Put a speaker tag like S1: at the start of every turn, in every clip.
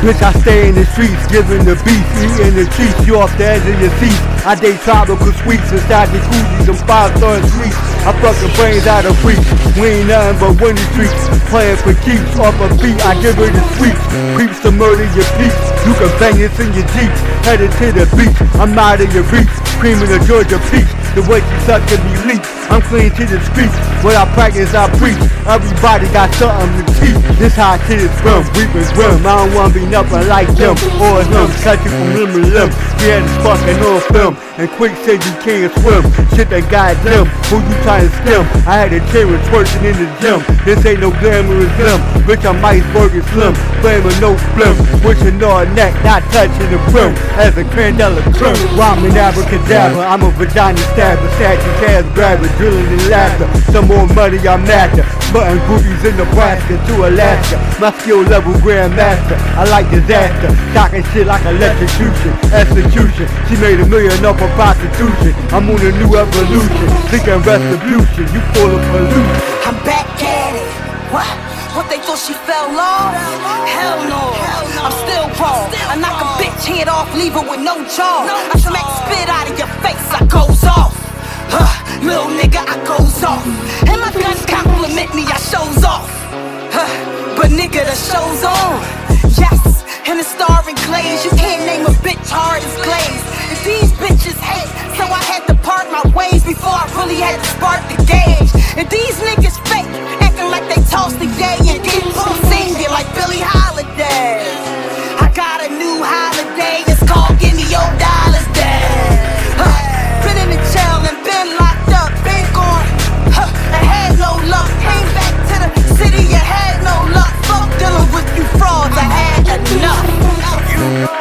S1: Bitch, I stay in the streets, giving the beats, eating the treats. You off the edge of your seats. I date tropical sweets inside the koozies and five star streets. I fucking brains out of freaks. We ain't nothing but winning streets. Playing for keeps off a beat, I give her the sweets. Creeps to murder your peeps. You can bang it in your jeeps. Headed to the beach, I'm out of your reach. Creaming the Georgia peach. The way you suck can be leaked. I'm clean to the streets. What I practice, I preach. Everybody got something to teach. This how shit is from. Reap and grim. I don't wanna be nothing like them. Or them. Cut you from limb to limb. Yeah, this fucking on film. And quick said you can't swim. Shit that goddamn. Who you trying to? I had a terrorist twerking in the gym. This ain't no glamorous limb. Bitch, I'm iceberg and slim. Flaming no flim. Switching all neck, not touching the brim. As a Crandella crim. Rhyming abracadabra. I'm a vagina stabber. Statue cash grabber. Drilling and laughter. Some more money I'm after. Button groupies in Nebraska to Alaska. My skill level grandmaster. I like disaster. Talking shit like electrocution. Execution. She made a million off of prostitution. I'm on a new evolution. Thinking You full of pollution.
S2: I'm back at it. What? What they thought she fell off? Hell no. I'm still raw. I knock a bitch head off, leave her with no jaw. I smack spit out of your face, I goes off. Huh, little nigga, I goes off. And my guns compliment me, I shows off. Huh, but nigga, the show's on. Yes, and the star in glaze. You can't name a bitch hard as glaze. Ways before I really had to spark the gauge. And these niggas fake, acting like they tossed the yay and didn't sing it like Billie Holiday. I got a new holiday, it's called Give Me Your Dollars Day. Huh, been in the jail and been locked up, been gone. Huh, I had no luck, came back to the city, you had no luck. Fuck dealing with you frauds, I had enough.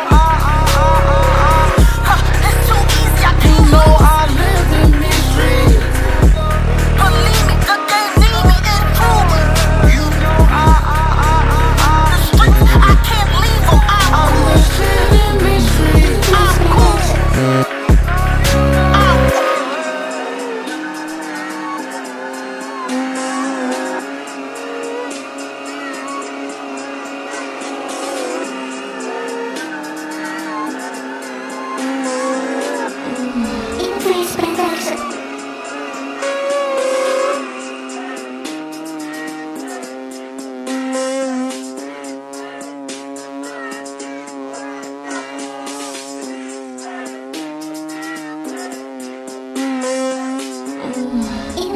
S2: E